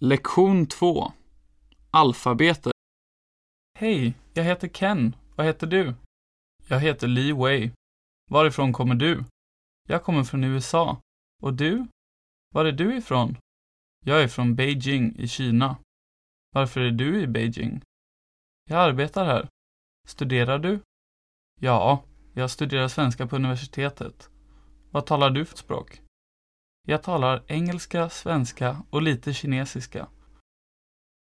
Lektion 2 Alfabetet Hej, jag heter Ken. Vad heter du? Jag heter Li Wei. Varifrån kommer du? Jag kommer från USA. Och du? Var är du ifrån? Jag är från Beijing i Kina. Varför är du i Beijing? Jag arbetar här. Studerar du? Ja, jag studerar svenska på universitetet. Vad talar du för språk? Jag talar engelska, svenska och lite kinesiska.